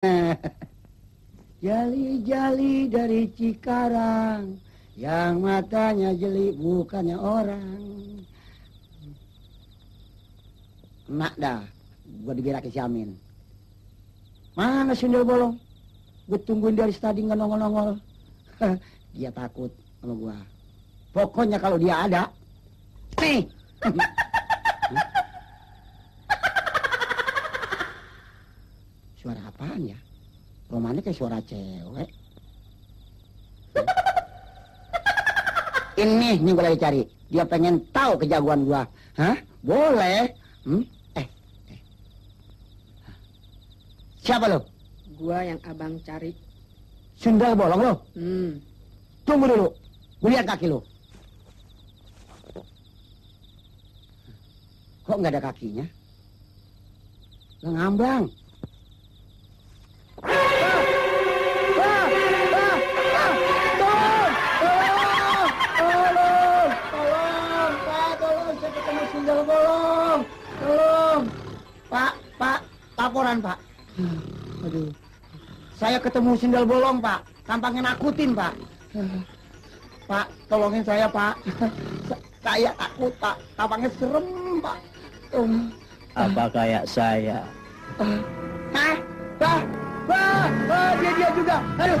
Jali-jali dari Cikarang Yang matanya jeli bukannya orang. Enak dah Gua dibiraki si Amin Mana sundel bolong? Gue tungguin dari tadi nggak nongol-nongol. Dia takut sama gua. Pokoknya kalau dia ada Nih Suara apaan ya? Romannya kayak suara cewek. Ini nih gue lagi cari. Dia pengen tahu kejagoan gua. Hah? Boleh. Hmm? Eh, eh. Siapa lo? Gua yang abang cari. Sundal bolong lo? Hmm. Tunggu dulu. Gue lihat kaki lo. Kok nggak ada kakinya? Lo ngambang. Tolong, Pak, Pak, laporan Pak. Aduh, saya ketemu sundal bolong Pak, tampangnya nakutin Pak. Pak, tolongin saya Pak. Saya takut Pak, tampangnya serem Pak. Um. Apa kayak saya? Hah? Bah, bah, bah, dia dia juga. Aduh.